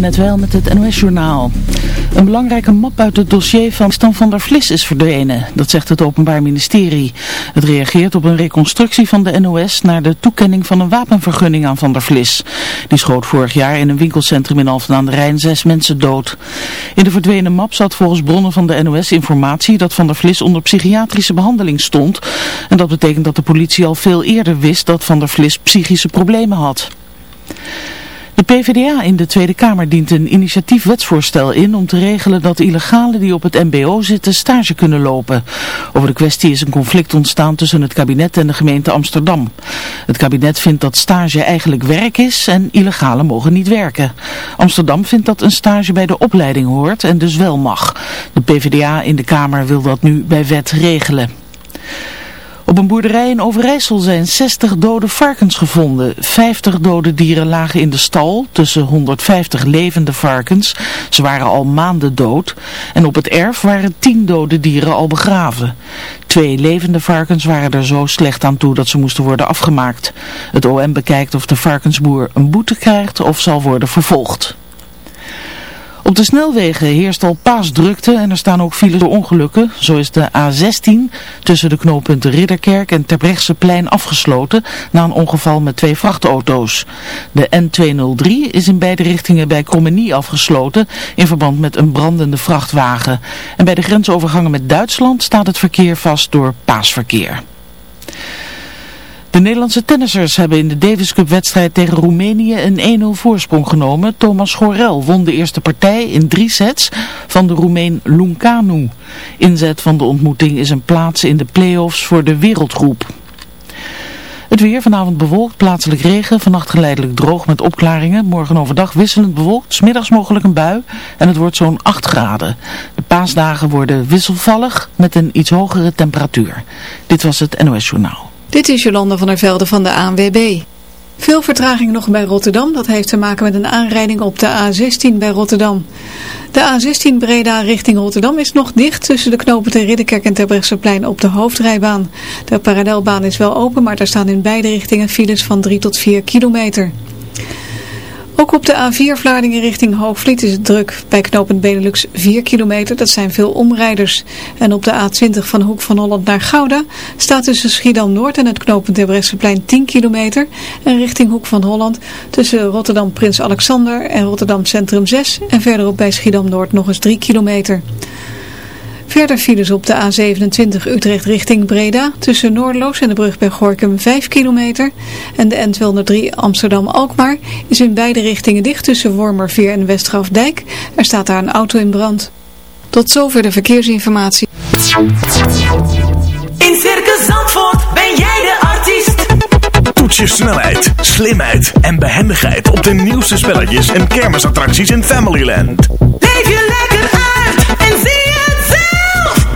net wel met het NOS-journaal. Een belangrijke map uit het dossier van Stan van der Vlis is verdwenen. Dat zegt het Openbaar Ministerie. Het reageert op een reconstructie van de NOS naar de toekenning van een wapenvergunning aan Van der Vlis. Die schoot vorig jaar in een winkelcentrum in Alphen aan de Rijn zes mensen dood. In de verdwenen map zat volgens bronnen van de NOS informatie dat Van der Vlis onder psychiatrische behandeling stond. En dat betekent dat de politie al veel eerder wist dat Van der Vlis psychische problemen had. De PvdA in de Tweede Kamer dient een initiatief wetsvoorstel in om te regelen dat illegalen die op het mbo zitten stage kunnen lopen. Over de kwestie is een conflict ontstaan tussen het kabinet en de gemeente Amsterdam. Het kabinet vindt dat stage eigenlijk werk is en illegalen mogen niet werken. Amsterdam vindt dat een stage bij de opleiding hoort en dus wel mag. De PvdA in de Kamer wil dat nu bij wet regelen. Op een boerderij in Overijssel zijn 60 dode varkens gevonden. 50 dode dieren lagen in de stal, tussen 150 levende varkens. Ze waren al maanden dood. En op het erf waren 10 dode dieren al begraven. Twee levende varkens waren er zo slecht aan toe dat ze moesten worden afgemaakt. Het OM bekijkt of de varkensboer een boete krijgt of zal worden vervolgd. Op de snelwegen heerst al paasdrukte en er staan ook files door ongelukken. Zo is de A16 tussen de knooppunten Ridderkerk en Terbrechtseplein afgesloten na een ongeval met twee vrachtauto's. De N203 is in beide richtingen bij Krommenie afgesloten in verband met een brandende vrachtwagen. En bij de grensovergangen met Duitsland staat het verkeer vast door paasverkeer. De Nederlandse tennissers hebben in de Davis Cup wedstrijd tegen Roemenië een 1-0 voorsprong genomen. Thomas Gorel won de eerste partij in drie sets van de Roemeen Luncanu. Inzet van de ontmoeting is een plaats in de play-offs voor de wereldgroep. Het weer vanavond bewolkt, plaatselijk regen, vannacht geleidelijk droog met opklaringen. Morgen overdag wisselend bewolkt, smiddags mogelijk een bui en het wordt zo'n 8 graden. De paasdagen worden wisselvallig met een iets hogere temperatuur. Dit was het NOS Journaal. Dit is Jolanda van der Velde van de ANWB. Veel vertraging nog bij Rotterdam. Dat heeft te maken met een aanrijding op de A16 bij Rotterdam. De A16 Breda richting Rotterdam is nog dicht tussen de knopen te Ridderkerk en Terbrechtseplein op de hoofdrijbaan. De parallelbaan is wel open, maar daar staan in beide richtingen files van 3 tot 4 kilometer. Ook op de A4 Vlaardingen richting Hoogvliet is het druk. Bij knooppunt Benelux 4 kilometer, dat zijn veel omrijders. En op de A20 van Hoek van Holland naar Gouda staat tussen Schiedam Noord en het knooppunt Debrechtseplein 10 kilometer. En richting Hoek van Holland tussen Rotterdam Prins Alexander en Rotterdam Centrum 6. En verderop bij Schiedam Noord nog eens 3 kilometer. Verder files op de A27 Utrecht richting Breda tussen Noordloos en de brug bij Gorkum 5 kilometer. En de N203 Amsterdam-Alkmaar is in beide richtingen dicht tussen Wormerveer en Westgrafdijk. Er staat daar een auto in brand. Tot zover de verkeersinformatie. In Circus Zandvoort ben jij de artiest. Toets je snelheid, slimheid en behendigheid op de nieuwste spelletjes en kermisattracties in Familyland. Leef je lekker uit en zie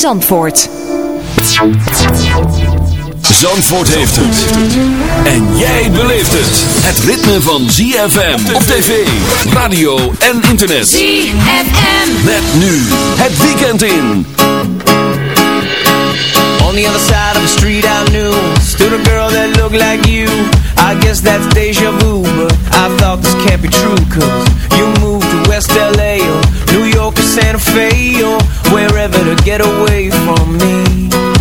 Zandvoort. Zandvoort heeft het. En jij beleeft het. Het ritme van ZFM op tv, radio en internet. ZFM. Met nu het weekend in. On the other side of the street I knew Stood a girl that looked like you I guess that's deja vu But I thought this can't be true Cause you moved to West L.A Santa Fe or wherever to get away from me.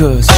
Cause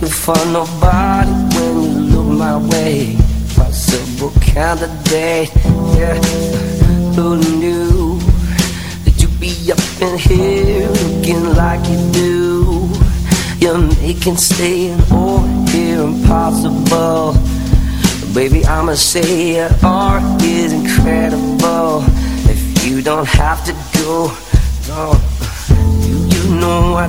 looking for nobody when you look my way. Possible candidate, yeah. Who knew that you'd be up in here looking like you do? You're making staying over here impossible. Baby, I'ma say your art is incredible. If you don't have to go, no. You, you know I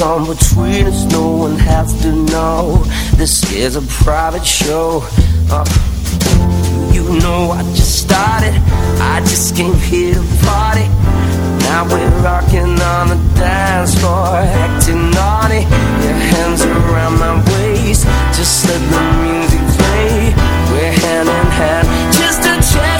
on between us, no one has to know. This is a private show. Uh, you know I just started. I just came here to party. Now we're rocking on the dance floor, acting naughty. Your hands around my waist, just let the music play. We're hand in hand, just a chance.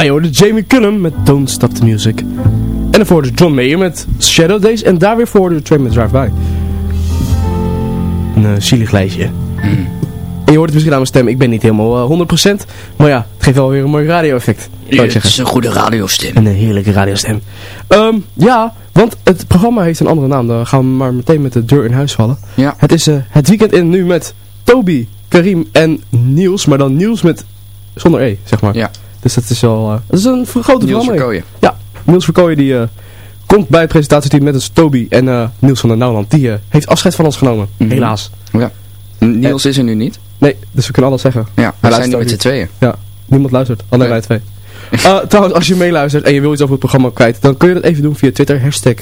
Ja, je hoorde Jamie Cullum met Don't Stop the Music. En daarvoor de John Mayer met Shadow Days. En daar weer voor de Train met Drive By. Een uh, zielig lijstje. En je hoort het misschien aan mijn stem. Ik ben niet helemaal uh, 100%. Maar ja, het geeft wel weer een mooi radio-effect. Ja, het is een goede radiostem. Een heerlijke radiostem. Um, ja, want het programma heeft een andere naam. Dan gaan we maar meteen met de deur in huis vallen. Ja. Het is uh, het weekend in nu met Toby, Karim en Niels. Maar dan Niels met zonder E, zeg maar. Ja. Dus dat is wel eh, dat is een grote Niels. Ja, Niels Verkooyen die eh, komt bij het presentatieteam met ons Toby en eh, Niels van der Nouwland. Die heeft afscheid van ons genomen, mhm. helaas. Ja. Niels is er nu niet. Nee, dus we kunnen alles zeggen. Ja, we zijn nu met z'n tweeën. Ja, niemand luistert. Alleen wij twee. Trouwens, als je meeluistert en je wil iets over het programma kwijt, dan kun je dat even doen via Twitter, hashtag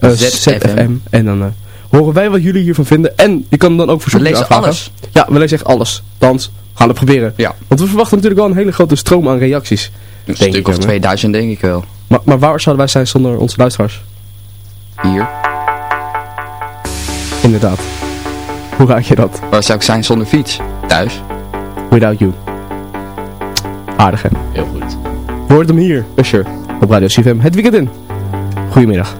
ZFM. En dan horen wij wat jullie hiervan vinden. En je kan dan ook verzoeken. We lezen alles. Ja, we lezen echt alles. Dans, gaan het proberen. Ja. Want we verwachten natuurlijk wel een hele grote stroom aan reacties. Een stuk of 2000 denk ik wel. Maar, maar waar zouden wij zijn zonder onze luisteraars? Hier. Inderdaad. Hoe raak je dat? Waar zou ik zijn zonder fiets? Thuis. Without you. Aardig hè? Heel goed. Hoort hem hier, Usher, op Radio CFM. Het weekend in. Goedemiddag.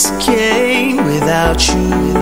this game without you.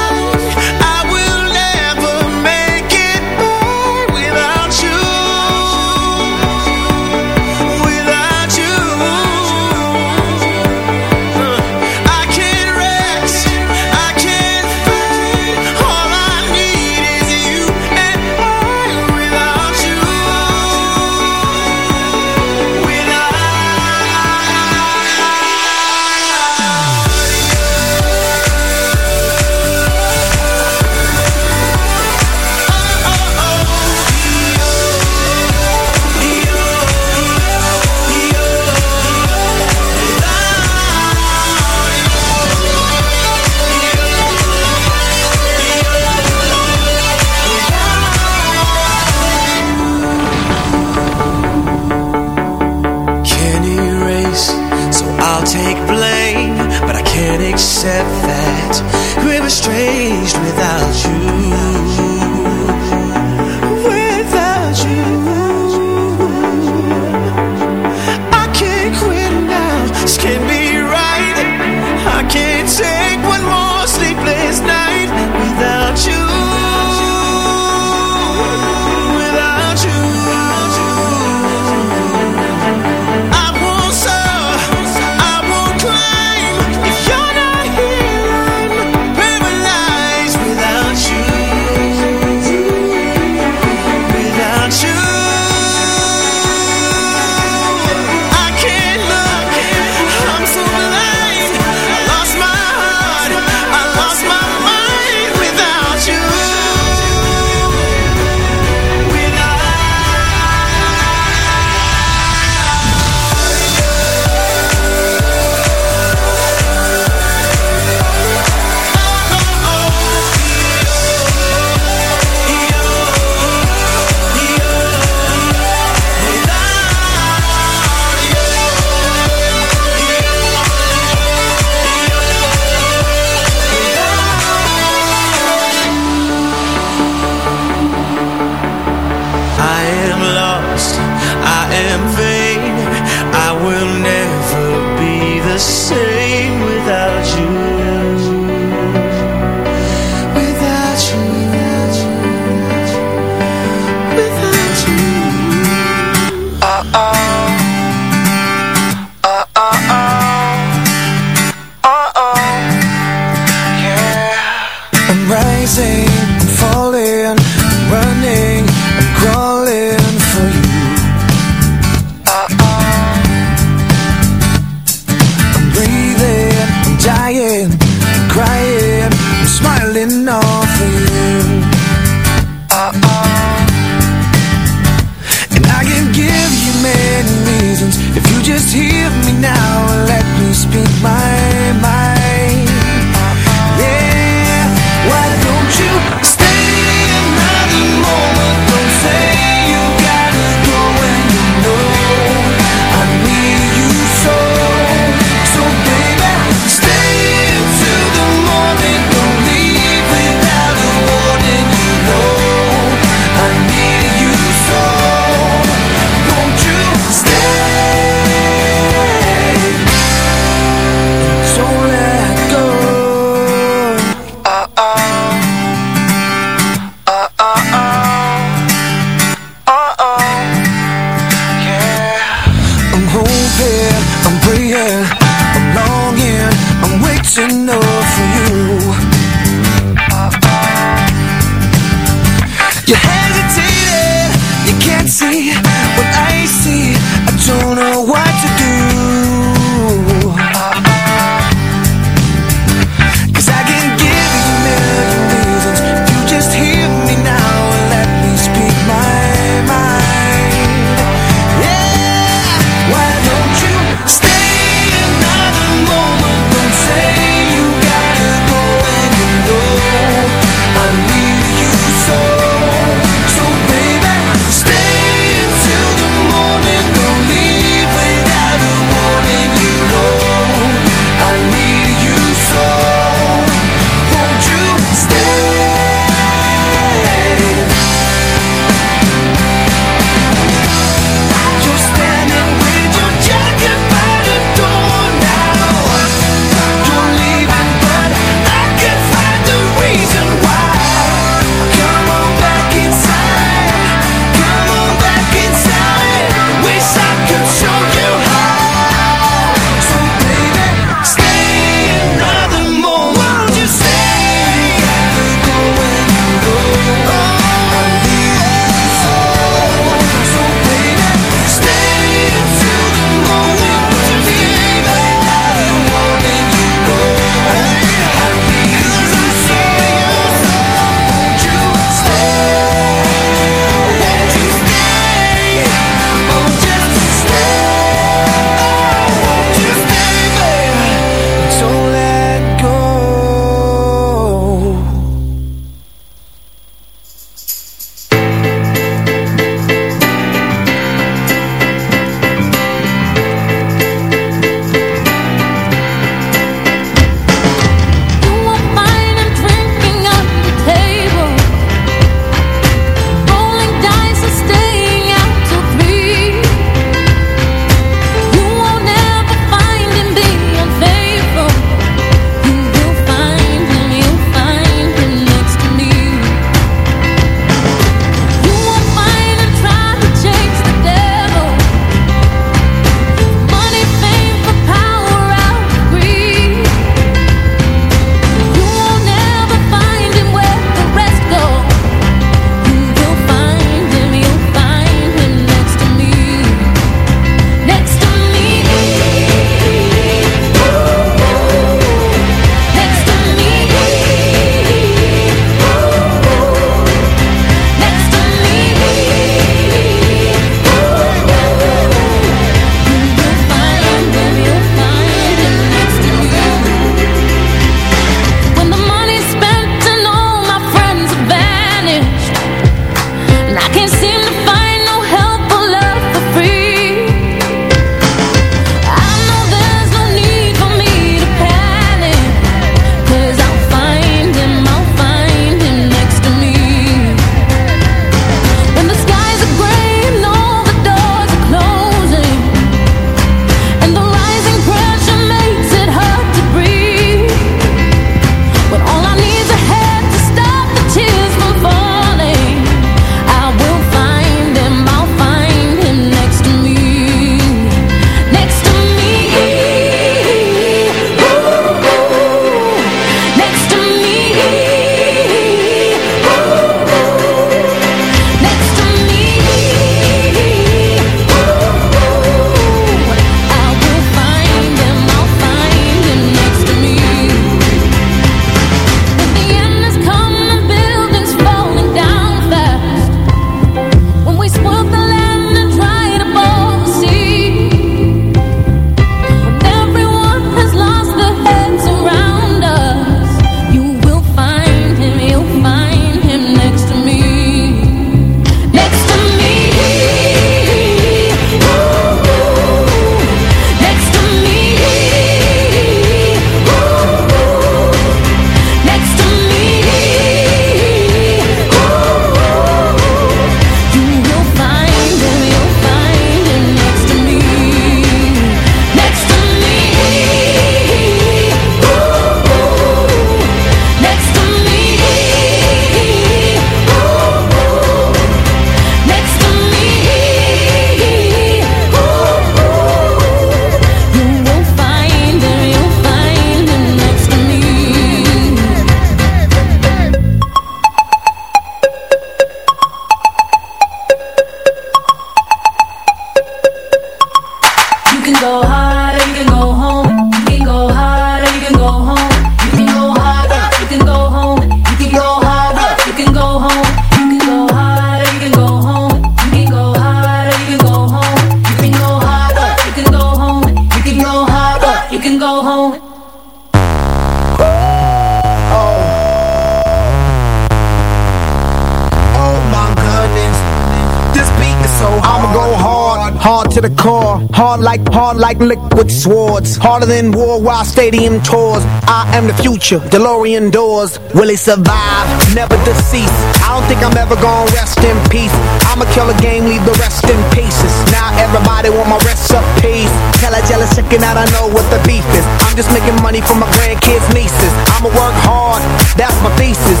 Harder than worldwide stadium tours. I am the future, DeLorean doors. Will he survive? Never deceased. I don't think I'm ever gonna rest in peace. I'ma kill a game, leave the rest in pieces. Now everybody want my recipes. Tell a jealous chicken out I know what the beef is. I'm just making money for my grandkids, nieces. I'ma work hard, that's my thesis.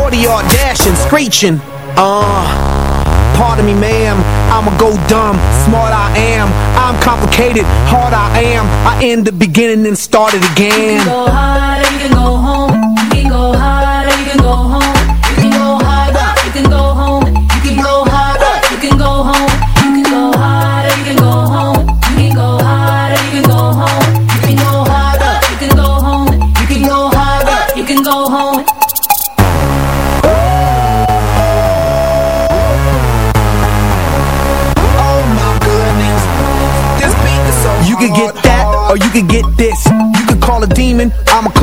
40 yard dashing, screeching. Uh, pardon me, ma'am. I'ma go dumb. Smart I am. I'm complicated. Hard I am. I end the beginning and start it again. go hard or you can go home. You can go hard or you can go home.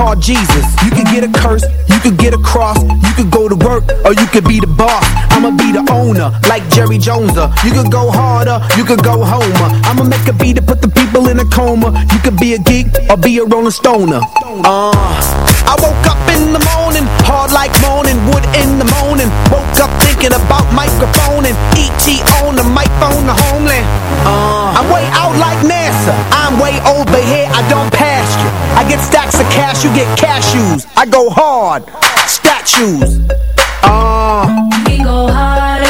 I'ma call Jesus. You could get a curse, you could get a cross. You could go to work or you could be the boss. I'ma be the owner, like Jerry Joneser. You could go harder, you could go homer. I'ma make a beat to put the people in a coma. You could be a geek or be a rolling stoner. Uh, I woke up in the morning, hard like moaning, wood in the morning. Woke up thinking about microphone and ET on the microphone, the homeland. Uh, I'm way out like NASA. I'm way over here, I don't pass you. I get stacks of cash, you get cashews. I go hard, statues. Uh, You can go hard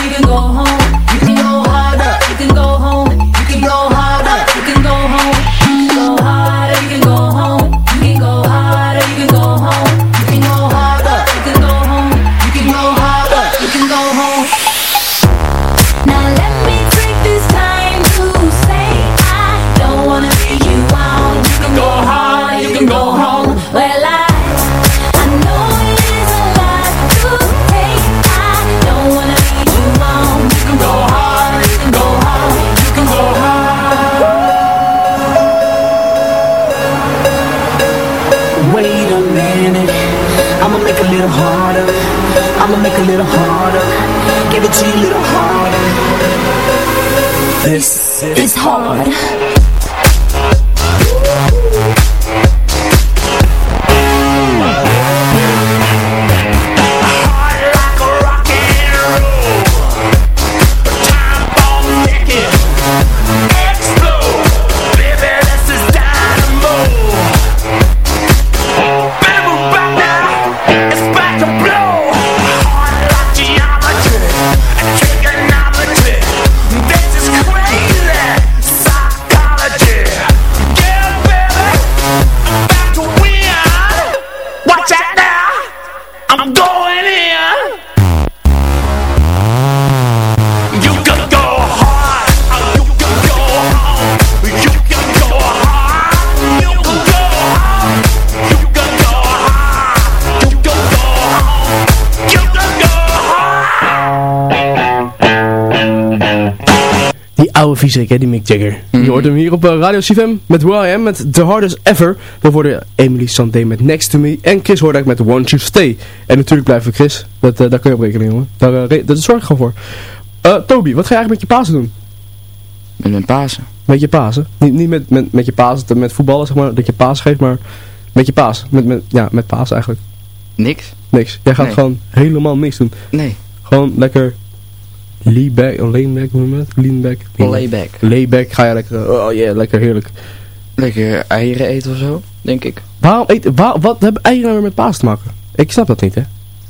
I'ma make it a little harder. Give it to you a little harder. This It's hard. Viezerik, hè, die Mick Jagger. Je hoort hem hier op eh, Radio CFM met Who I Am, met The Hardest Ever. Dan worden Emily Sandé met Next To Me en Chris Hoordijk met Want You Stay. En natuurlijk blijven Chris, dat, eh, daar kun je op rekenen, jongen. Daar, eh, dat zorg ik gewoon voor. Toby, wat ga je eigenlijk met je Pasen doen? Met mijn Pasen? Met je Pasen? Niet, niet met, met, met je Pasen, met voetballen, zeg maar, dat je Paas geeft, maar met je Paas. Met, met, ja, met Paas eigenlijk. Niks? Niks. Jij gaat Nee. gewoon helemaal niks doen. Nee. Gewoon lekker layback, oh, leanback, hoe noem je het? Leanback. Layback. Layback ga je lekker, oh yeah, lekker heerlijk. Lekker eieren eten of zo, denk ik. Waarom eten, waar, wat hebben eieren nou weer met paas te maken? Ik snap dat niet, hè?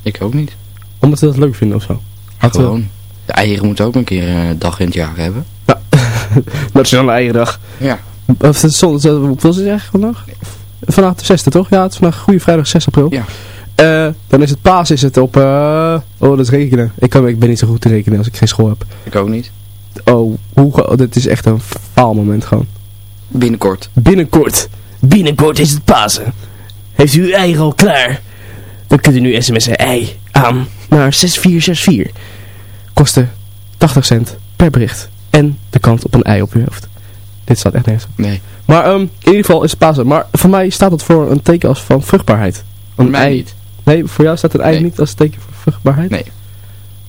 Ik ook niet. Omdat ze dat leuk vinden of zo. Had, eh, Gewoon. De eieren moeten ook een keer een dag in het jaar hebben. Nationale eierendag. Ja. Of zo- hoeveel is het eigenlijk vandaag? Vandaag de 6e toch? Ja, het is vandaag Goede Vrijdag 6 april. Ja. Eh, dan is het paas is het op, eh, oh dat is rekenen. Ik, kan, ik ben niet zo goed te rekenen als ik geen school heb. Ik ook niet. Oh, hoe, oh, dit is echt een faalmoment gewoon. Binnenkort. Binnenkort. Binnenkort is het Pasen. Heeft u uw ei al klaar? Dan kunt u nu sms'en ei aan naar 6464. Kosten 80 cent per bericht. En de kans op een ei op uw hoofd. Dit staat echt nergens. Nee. Maar ehm, in ieder geval is het Pasen. Maar voor mij staat dat voor een teken als van vruchtbaarheid. Een Mij ei. niet. Nee, voor jou staat een ei Nee. niet als teken voor vruchtbaarheid? Nee.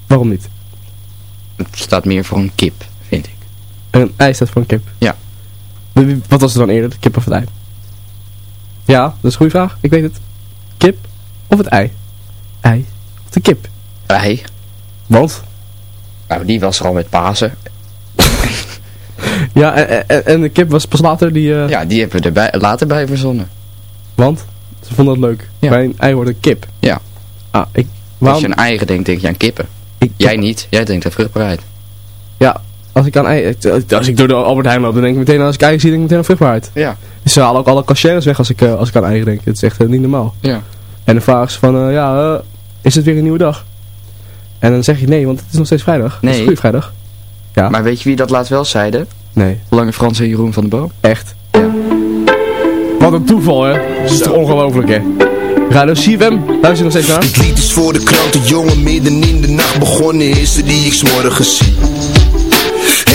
Waarom niet? Het staat meer voor een kip, vind ik. En een ei staat voor een kip? Ja. Wat was er dan eerder, de kip of het ei? Ja, dat is een goede vraag. Ik weet het. Kip of het ei? Ei of de kip? Ei. Want? Nou, die was er al met Pasen. Ja, en, de kip was pas later die... eh, Ja, die hebben we er bij, later bij verzonnen. Want? Ze vonden het leuk. Ja. Een ei wordt een kip. Ja. Ah, ik... Als je een eigen denkt, denk je aan kippen. Ik- Jij niet. Jij denkt aan vruchtbaarheid. Ja, als ik aan ei... Als ik door de Albert Heijn loop, dan denk ik meteen als ik ei zie, denk ik meteen aan vruchtbaarheid. Ja. Ze halen ook alle cashiers weg als ik, eh, als ik aan eieren denk. Het is echt eh, niet normaal. Ja. En dan vragen ze van, eh, ja, is het weer een nieuwe dag? En dan zeg je nee, want het is nog steeds vrijdag. Het is Nee. goede vrijdag. Ja. Maar weet je wie dat laatst wel zeiden? Nee. Lange Frans en Jeroen van de Boom. Echt. Ja. Wat een toeval, hè? Dat is toch ongelooflijk, hè? Radio CFM, luister nog steeds naar? Dit lied is voor de kranten, jongen, midden in de nacht begonnen is er die ik s'morgens zie.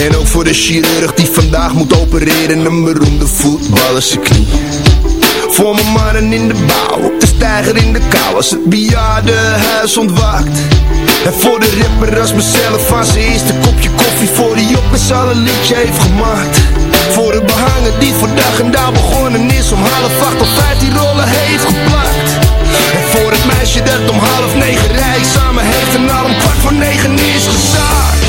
En ook voor de chirurg die vandaag moet opereren, een beroemde voetballer zijn knie. Voor mijn mannen in de bouw, op de steiger in de kou, als het bejaardenhuis ontwaakt. En voor de rapper als mezelf van zijn eerste kopje koffie voor die op met z'n allen een liedje heeft gemaakt. Voor de behanger die dag en dauw begonnen is om half acht of vijf die rollen heeft geplakt. En voor het meisje dat om half negen rij samen heeft en al een kwart voor negen is gezaakt.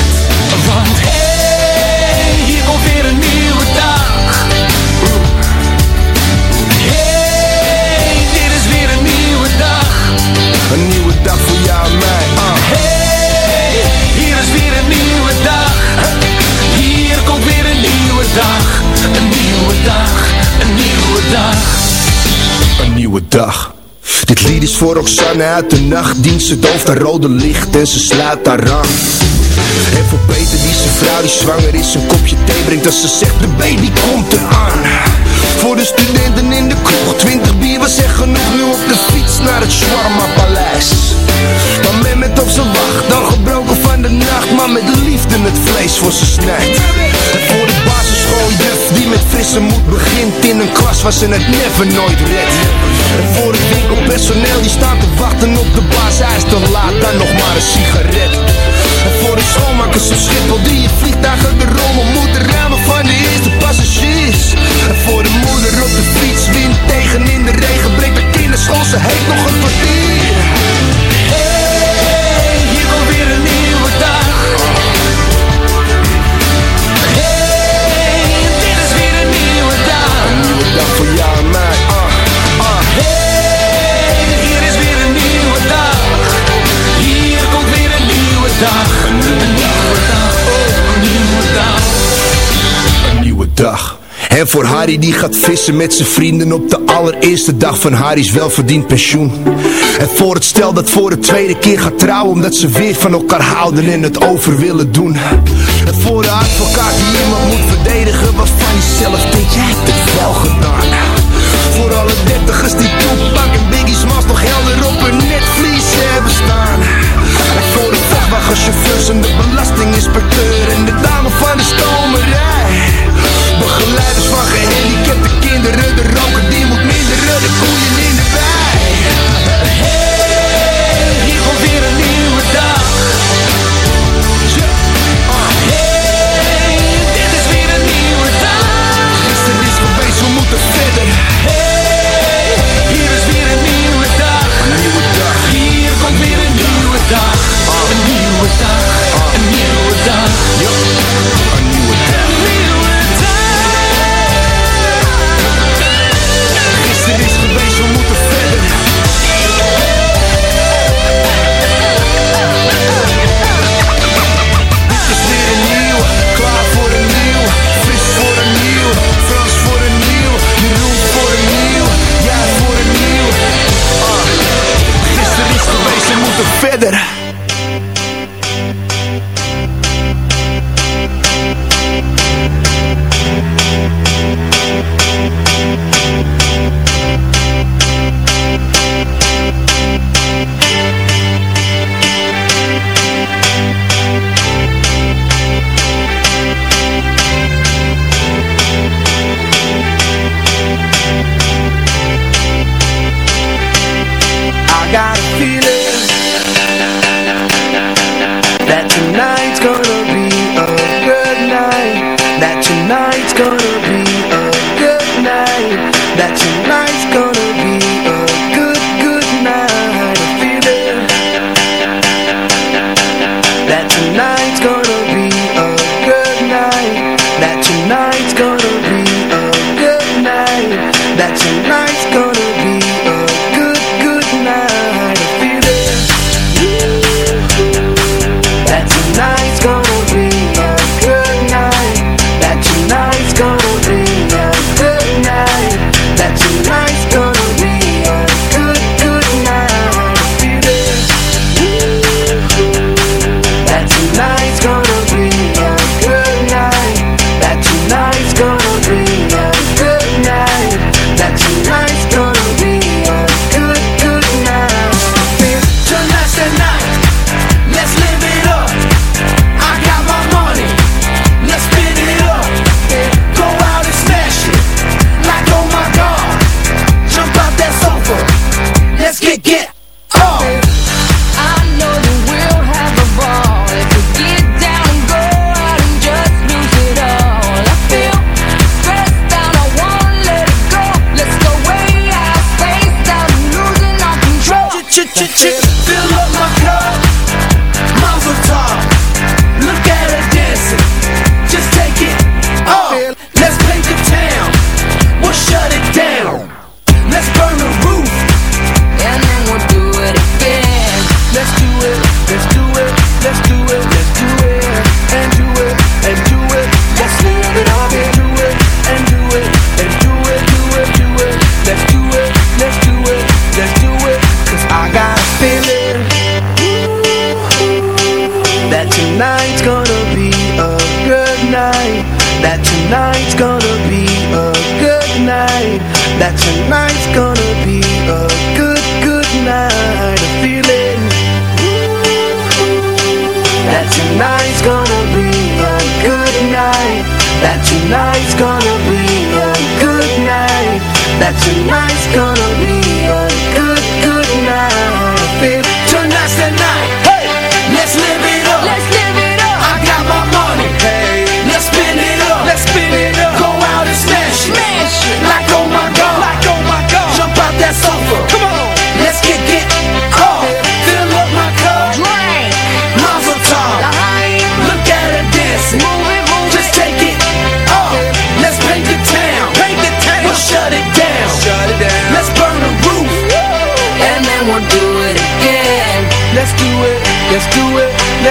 Want hey, hier komt weer een nieuwe dag. Hey, dit is weer een nieuwe dag. Een nieuwe dag voor jou en mij. ah. Hey, hier is weer een nieuwe dag. Hier komt weer een nieuwe dag. Een nieuwe dag, een nieuwe dag. Een nieuwe dag. Dit lied is voor Roxanne uit de nachtdienst. Ze dooft haar rode licht en ze sluit haar aan. En voor Peter die zijn vrouw die zwanger is een kopje thee brengt als ze zegt de baby komt eraan. Voor de studenten in de kroeg, 20 bier was echt genoeg. Nu op de fiets naar het Shawarma Paleis. Maar men met op zijn wacht, dan gebroken van de nacht. Maar met liefde het vlees voor ze snijdt. En voor de basisschooljuf die met frisse moed begint in een klas waar ze het never nooit redt. En voor het winkelpersoneel die staat te wachten op de baas. Hij is te laat, dan nog maar een sigaret. En voor de schoonmakers op Schiphol die je vliegtuigen de rommel moeten ruimen van de eerste passagiers. En voor de moeder op de fiets, wind tegen in de regen, breekt de kinderschool, ze heeft nog een kwartier. Dag. Een nieuwe dag, een nieuwe dag. Een nieuwe dag. En voor Harry die gaat vissen met zijn vrienden op de allereerste dag van Harry's welverdiend pensioen. En voor het stel dat voor de tweede keer gaat trouwen omdat ze weer van elkaar houden en het over willen doen. En voor de advocaat die iemand moet verdedigen waarvan hij zelf denkt, jij hebt het wel gedaan. Voor alle dertigers die Tupac en Biggie Smalls nog helder vrachtwagenchauffeurs en de belastinginspecteur en de dame van de stomerij. Begeleiders van gehandicapte kinderen, de roker die moet minderen, de koeien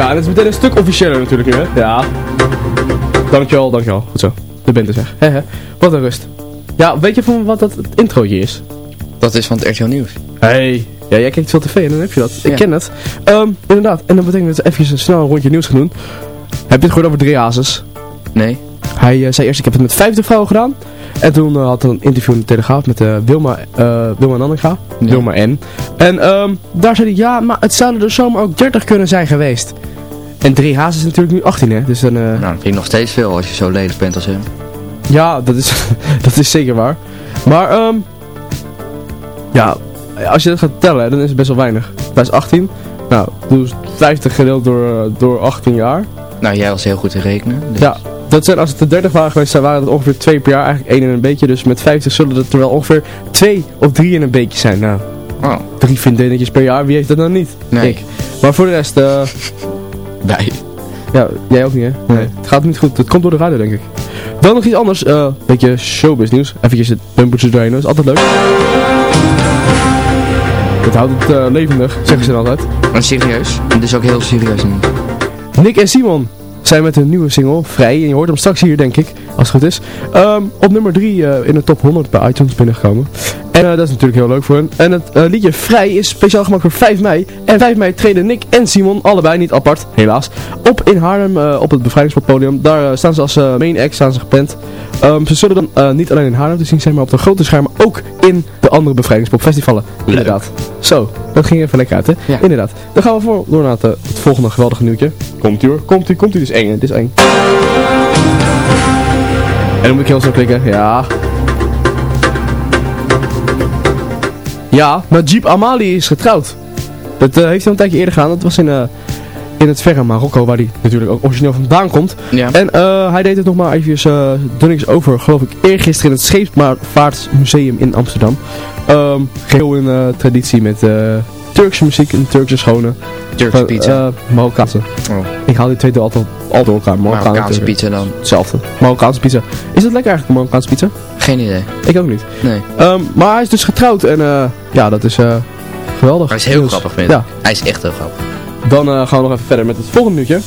Ja, en het is meteen een stuk officiëler natuurlijk nu, hè? Ja. Dankjewel, dankjewel. Goed zo. De bent er zeg. Wat een rust. Ja, weet je van wat dat het introotje is? Dat is van het RTL Nieuws. Hey. Ja, jij kijkt veel tv en dan heb je dat. Ik Ja. ken het. Ehm, inderdaad. En dat betekent dat we even een snel rondje nieuws gaan doen. Heb je het gehoord over Dre Hazes? Nee. Hij eh, zei eerst, ik heb het met 50 vrouwen gedaan. En toen eh, had hij een interview in de Telegraaf met eh, Wilma, Wilma Nanninga. Wilma N. En ehm, daar zei hij, ja, maar het zouden er zomaar ook 30 kunnen zijn geweest. En Dre Hazes is natuurlijk nu 18, hè. Dus dan... eh, Nou, dat vind ik nog steeds veel als je zo lelijk bent als hem. ja, dat is, dat is zeker waar. Maar, ehm ja, als je dat gaat tellen, dan is het best wel weinig. Hij is 18. Nou, doe 50 gedeeld door, eh, door 18 jaar. Nou, jij was heel goed te rekenen. dus- Ja, dat zijn, als het er 30 waren geweest, zijn, waren het ongeveer 2 per jaar. Eigenlijk 1 en een beetje. Dus met 50 zullen het er wel ongeveer 2 of 3 in een beetje zijn. Nou, Oh. drie vriendinnetjes per jaar, wie heeft dat nou niet? Nee. Ik. Maar voor de rest, eh Wij. ja, jij ook niet hè? Nee. Het gaat niet goed, het komt door de radio denk ik. Dan nog iets anders, eh beetje showbiz nieuws. Eventjes het bumpertje doorheen, dat is altijd leuk. Dat houdt het eh, levendig, zeggen ze dan altijd. Maar serieus? Het is ook heel serieus nu. Nick en Simon zijn met hun nieuwe single Vrij. En je hoort hem straks hier, denk ik, als het goed is. Ehm, op nummer 3 in de top 100 bij iTunes binnengekomen. En eh, dat is natuurlijk heel leuk voor hen. En het eh, liedje Vrij is speciaal gemaakt voor 5 mei. En 5 mei treden Nick en Simon, allebei niet apart, helaas, op in Haarlem eh, op het bevrijdingspodium. Daar eh, staan ze als eh, main act, staan ze gepland. Ehm, ze zullen dan eh, niet alleen in Haarlem te zien zijn, maar op de grote schermen ook in de andere bevrijdingspopfestivalen. Inderdaad. Zo, dat ging even lekker uit, hè? Ja. Inderdaad. Dan gaan we voor, door naar het, eh, het volgende geweldige nieuwtje. Komt u hoor, komt u, komt u. Dit is eng, hè? Dit is eng. En dan moet ik heel snel klikken. Ja. Ja, Najib Amali is getrouwd. Dat eh, heeft hij al een tijdje eerder gedaan. Dat was in, in het verre Marokko, waar hij natuurlijk ook origineel vandaan komt. Ja. En eh, hij deed het nog maar even uh, dunnetjes over, geloof ik, eergisteren in het Scheepvaartmuseum in Amsterdam. Ehm geheel in eh, traditie met eh, Turkse muziek en Turkse schone. Turkse pizza. eh, Marokkaanse. Oh. Ik haal die twee door altijd, door elkaar. Marokkaanse, pizza dan. Hetzelfde. Marokkaanse pizza. Is dat lekker eigenlijk, Marokkaanse pizza? Geen idee. Ik ook niet. Nee. Ehm, maar hij is dus getrouwd en eh, ja, dat is eh, geweldig. Hij is heel Dus, grappig, vind ik. Ja, Hij is echt heel grappig. Dan eh, gaan we nog even verder met het volgende nieuwtje.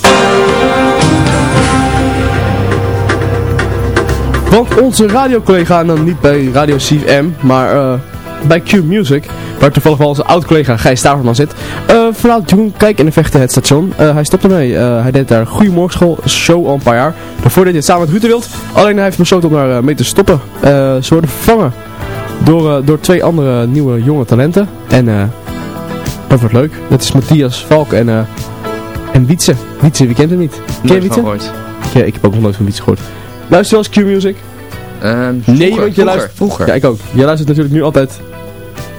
Want onze radiocollega, en dan niet bij Radio CFM, maar eh, bij Q Music, waar toevallig wel onze oud-collega Gijs Staverman zit. Uh, vanuit Jeroen Kijk in de Vechten het station. Hij stopte. Uh, hij deed daar Goedemorgenschool show al een paar jaar. Daarvoor deed hij het samen met Ruud. Alleen hij heeft besloten om daar mee te stoppen. ze worden vervangen door, door twee andere nieuwe jonge talenten. En dat wordt leuk. Dat is Matthias Valk en, en Wietse. Wietse, wie kent hem niet? Ken je Wietse? Ja, ik heb ook nog nooit van Wietse gehoord. Luister wel eens Q-Music? Ehm, nee, want je luistert vroeger. Ja, ik ook. Jij luistert natuurlijk nu altijd...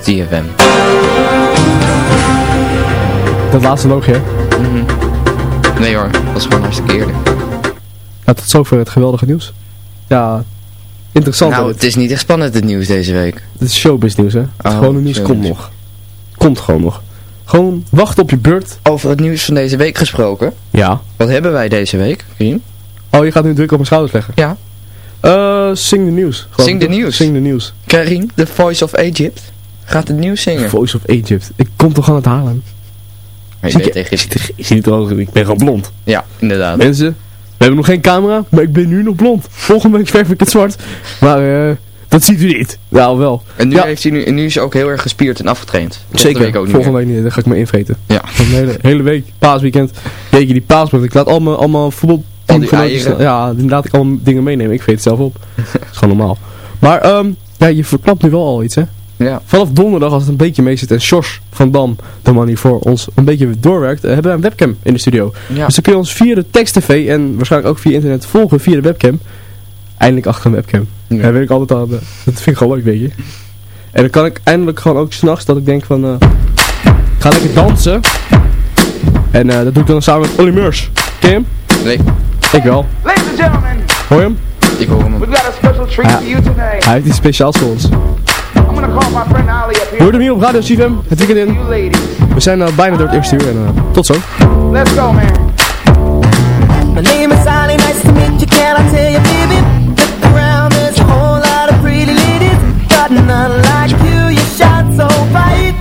TFM. Dat laatste loog je, mm Nee hoor, dat was gewoon hartstikke eerlijk. Ja, tot zover het geweldige nieuws. Ja, interessant. Nou, het is niet echt spannend het nieuws deze week. Het is showbiz nieuws, hè. Het oh, gewone nieuws komt nog. Komt gewoon nog. Gewoon wacht op je beurt. Over het nieuws van deze week gesproken. Ja. Wat hebben wij deze week, Karim? Oh, je gaat nu druk op mijn schouders leggen? Ja. Uh, sing de nieuws. Sing de nieuws. Sing de nieuws. Karim, the voice of Egypt, gaat het nieuws zingen. The voice of Egypt. Ik kom toch aan het halen. Je. Ik zie het al, ik ben gewoon blond. Ja, inderdaad. Mensen, we hebben nog geen camera, maar ik ben nu nog blond. Volgende week verf ik het zwart. Maar uh, dat ziet u niet. Nou, wel. En nu, heeft hij nu, nu is hij ook heel erg gespierd en afgetraind. Zeker. Week ook Volgende week niet. Dan ga ik me invreten. Ja. Van de hele, hele week, paasweekend. Jeetje, die paasweekend. Ik laat allemaal, allemaal voetbal al die eieren. Ja, dan laat ik allemaal dingen meenemen. Ik weet het zelf op. dat is gewoon normaal. Maar um, ja, je verknapt nu wel al iets, hè? Ja. Vanaf donderdag, als het een beetje mee zit en Sjors van Dam, de man die voor ons een beetje doorwerkt, uh, hebben we een webcam in de studio. Ja. Dus dan kun je ons via de tekst-tv en waarschijnlijk ook via internet volgen via de webcam. Eindelijk achter een webcam. Ja. Daar weet ik altijd al, uh, dat vind ik gewoon leuk, weet je. En dan kan ik eindelijk gewoon ook s'nachts dat ik denk van, uh, ik ga lekker dansen. En dat doe ik dan samen met Olly Meurs. Ken je hem? Nee. Ik wel. Ladies and gentlemen. Hoor je hem? Ik hoor hem. We've got a special treat ja. for you tonight. Hij heeft iets speciaals voor ons. I'm gonna call my friend Ali up here. Hoor hem hier op Radio CFM, het weekend in. We zijn uh, bijna door het eerste uur en uh, tot zo. Let's go man. My name is Ali, nice to meet you, can I tell you baby? None like you, you shine so bright.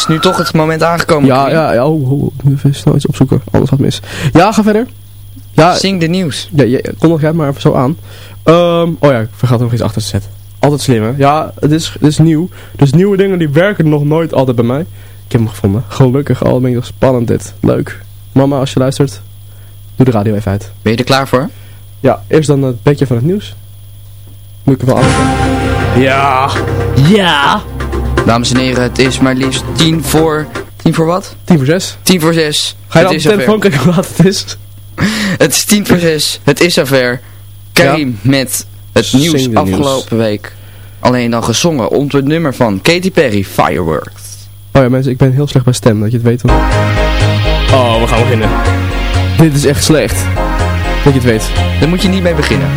Is nu toch het moment aangekomen. Ja, ja, ja. Oh, oh, nu even snel iets opzoeken. Gaat het mis. Ja, ga verder. Ja, Zing de nieuws. ja, ja, kondig jij het maar even zo aan. Ehm, oh ja, ik vergat er nog iets achter te zetten. Altijd slim, hè? Ja, het is, het is nieuw. Dus nieuwe dingen die werken nog nooit altijd bij mij. Ik heb hem gevonden. Gelukkig, al ben ik nog spannend dit. Leuk. Mama, als je luistert, doe de radio even uit. Ben je er klaar voor? Ja, eerst dan het beetje van het nieuws. Moet ik er wel aan. Ja. Ja. Dames en heren, het is maar liefst tien voor... Tien voor wat? Tien voor zes. Tien voor zes. Ga je Het dan op is de telefoon kijken hoe laat het is? Het is tien voor zes. Het is zover. Karim met het Zing nieuws afgelopen week. Alleen dan gezongen onder het nummer van Katy Perry, Fireworks. Oh ja, mensen, ik ben heel slecht bij stem, dat je het weet. Want... Oh, we gaan beginnen. Dit is echt slecht. Dat je het weet. Daar moet je niet mee beginnen.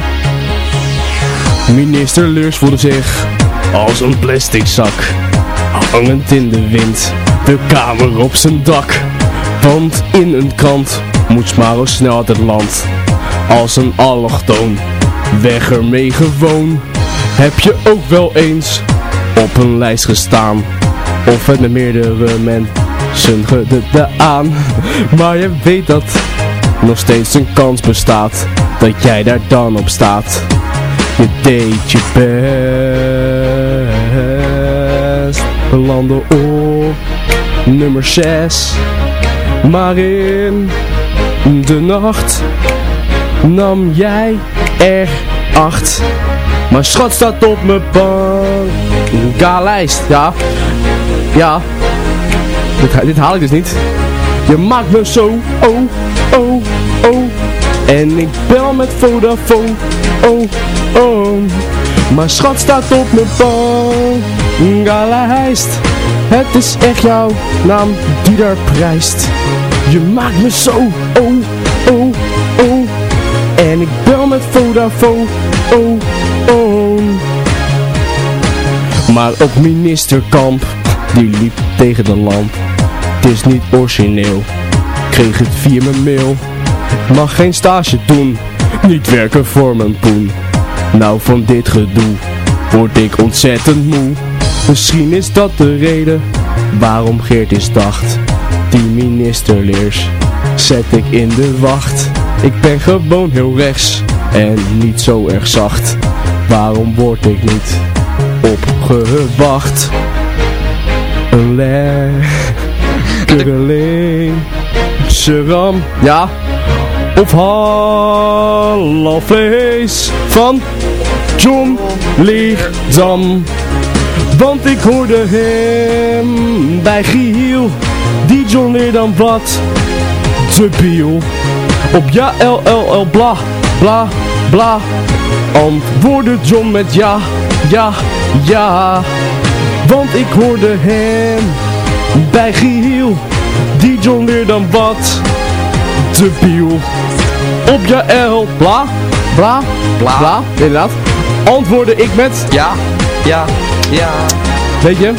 Minister Leurs voelde zich als een plastic zak. Hangend in de wind, de kamer op zijn dak. Want in een krant moet Smaro snel het land. Als een allochtoon, weg ermee gewoon. Heb je ook wel eens op een lijst gestaan? Of het met meerdere mensen gedaan. Maar je weet dat nog steeds een kans bestaat dat jij daar dan op staat. Je deed je best, belandde op nummer 6. Maar in de nacht nam jij er acht. Maar schat staat op mijn lijst, ja. Ja, dit, dit haal ik dus niet. Je maakt me zo, oh, oh, oh. En ik bel met Vodafone, oh, oh. Maar schat staat op mijn lijst. Het is echt jouw naam die daar prijst. Je maakt me zo, oh, oh, oh. En ik bel met Vodafone, oh, oh. Maar ook minister Kamp, die liep tegen de lamp. Het is niet origineel, kreeg het via mijn mail. Mag geen stage doen, niet werken voor mijn poen. Nou van dit gedoe, word ik ontzettend moe. Misschien is dat de reden, waarom Geert is dacht. Die ministerleers, zet ik in de wacht. Ik ben gewoon heel rechts, en niet zo erg zacht. Waarom word ik niet opgewacht? Een lekkere linkse ram, ja. Of half vlees van John Leerdam. Want ik hoorde hem bij Giel, die John Leerdam wat debiel. Op ja, L, L, L, bla, bla, bla. Antwoordde John met ja, ja, ja. Want ik hoorde hem bij Giel, die John Leerdam wat debiel. Op ja, L, bla, bla, bla, bla, inderdaad. Antwoordde ik met Ja, ja, ja. Weet je?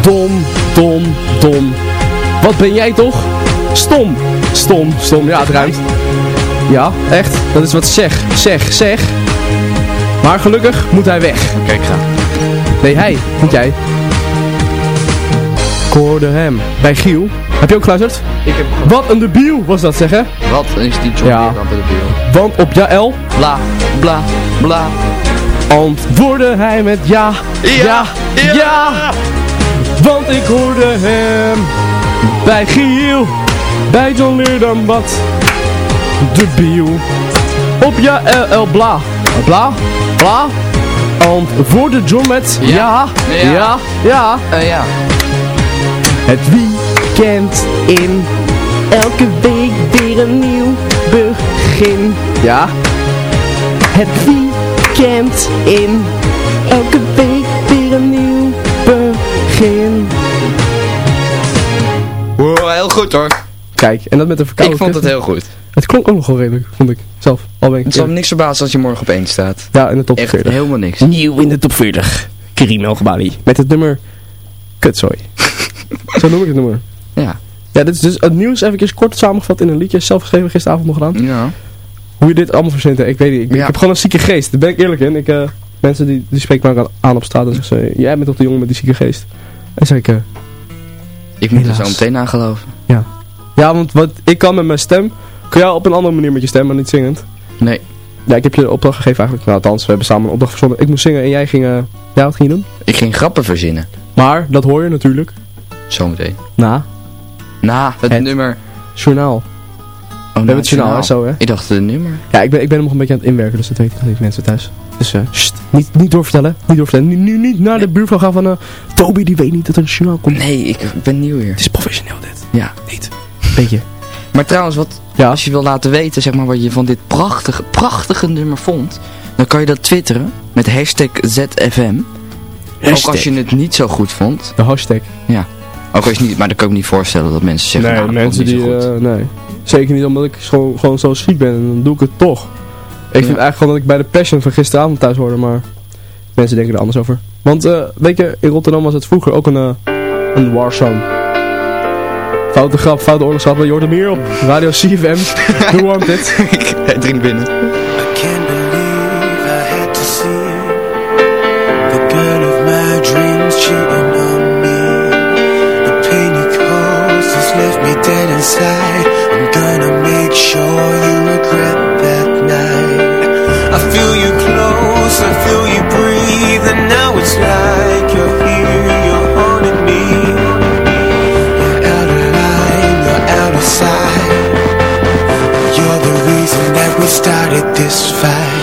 Dom, dom, dom. Wat ben jij toch? Stom, stom, stom. Ja, het ruimt. Ja, echt. Dat is wat zeg, zeg, zeg. Maar gelukkig moet hij weg. Oké, ik ga. Nee, hij, niet jij. Ik hoorde hem bij Giel. Heb je ook geluisterd? Ik heb Wat een debiel was dat, zeg hè? Wat is die John Ja. Leerdam pedofiel? Want op Jaël Bla, bla, bla. antwoordde hij met ja, ja, ja. Want ik hoorde hem bij Giel, bij John Leerdam wat debiel. Op ja, L, L, bla, bla, bla. Antwoordde John met ja, Ja. ja, ja. Eh, ja. Het weekend in, elke week weer een nieuw begin. Ja. Het weekend in, elke week weer een nieuw begin. Wow, heel goed hoor. Kijk, en dat met de Ik verkouden vond het heel goed. Het klonk ook nog wel redelijk, vond ik. Zelf, al ben ik Het zal me niks verbazen als je morgen op één staat. Ja, in de top Echt 40. helemaal niks. Nieuw in de top 40. Karim El Met het nummer Kutzooi. Zo noem ik het nummer. Ja. Ja, dit is dus het nieuws even kort samengevat in een liedje. Zelf geschreven gisteravond nog gedaan. Ja. Hoe je dit allemaal verzint, ik weet niet. Ik, heb gewoon een zieke geest. Daar ben ik eerlijk in. Ik, eh, mensen die, die spreken me aan op straat en zeggen ze... Jij bent toch de jongen met die zieke geest? En zeg ik... eh, Ik moet er zo meteen aan geloven. Ja. Ja, want wat ik kan met mijn stem, kun jij op een andere manier met je stem, maar niet zingend? Nee. Ja, ik heb je de opdracht gegeven eigenlijk. Nou, althans, we hebben samen een opdracht verzonnen. Ik moest zingen en jij ging, eh, ja, wat ging je doen? Ik ging grappen verzinnen. Maar, dat hoor je natuurlijk. Zometeen. Na. Na het, Het nummer... Journaal. Oh, we hebben het journaal, hè, zo hè? Ik dacht het nummer. Ja, ik ben, ik ben nog een beetje aan het inwerken, dus dat weten niet mensen thuis. Dus, sst, niet, niet doorvertellen, niet doorvertellen. Nu, nu niet naar de buurvrouw gaan van, eh, Toby die weet niet dat er een journaal komt. Nee, ik, ben nieuw hier. Het is professioneel dit. Ja. Niet. Beetje. Maar trouwens, wat, als je wil laten weten zeg maar, wat je van dit prachtige, prachtige nummer vond, dan kan je dat twitteren met hashtag ZFM. Ook als je het niet zo goed vond. De hashtag. Ja. Ook als je niet, maar dan kan ik me niet voorstellen dat mensen zeggen, nee, nou, dat mensen ik die, eh, nee. Zeker niet omdat ik gewoon, gewoon zo schiet ben en dan doe ik het toch. Ik vind eigenlijk gewoon dat ik bij de Passion van gisteravond thuis hoorde, maar mensen denken er anders over. Want, eh, weet je, in Rotterdam was het vroeger ook een, eh een warzone. Foute grap, foute oorlogsgrap, je hoort hem hier op Radio CFM. Hoe warmt dit? Hij drinkt binnen. I'm gonna make sure you regret that night. I feel you close, I feel you breathe, and now it's like you're here, you're haunting me. You're out of line, you're out of sight. You're the reason that we started this fight.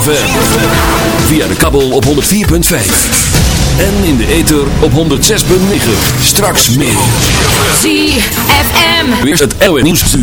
ZFM. Via de kabel op 104.5. En in de ether op 106.9. Straks meer. ZFM. Weer het LW Nieuws.